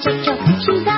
这种情况